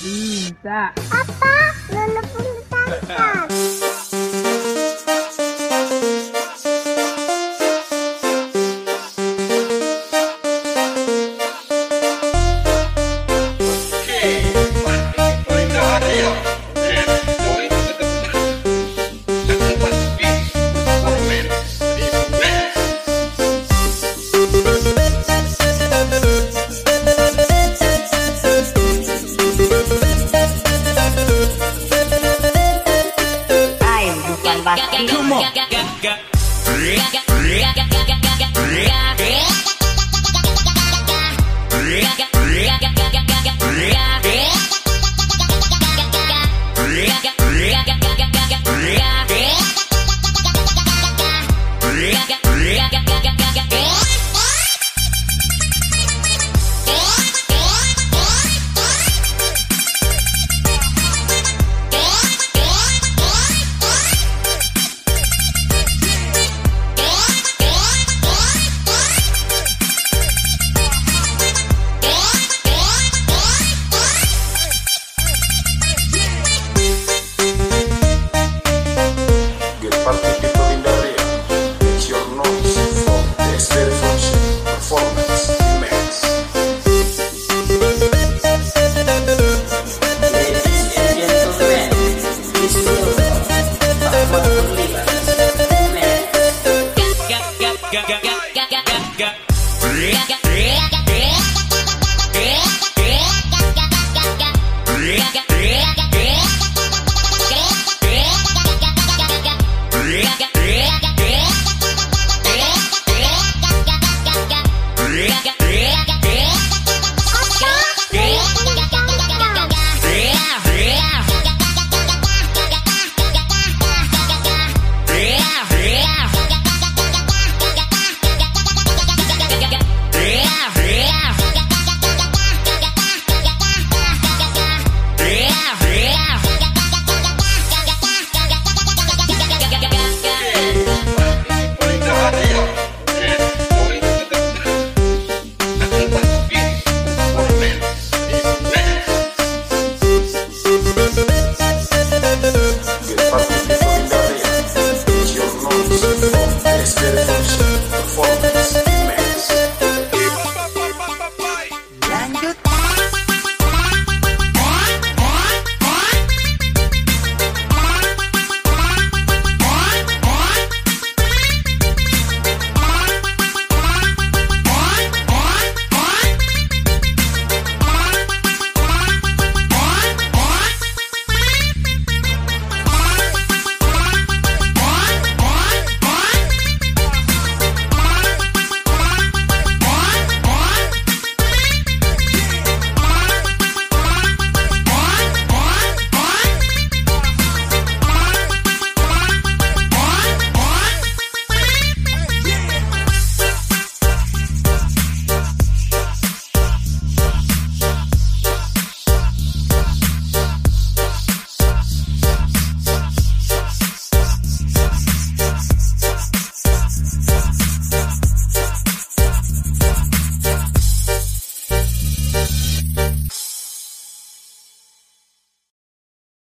Bisa. Apa? Nona pun ditangkap. Bukan pasti Yeah.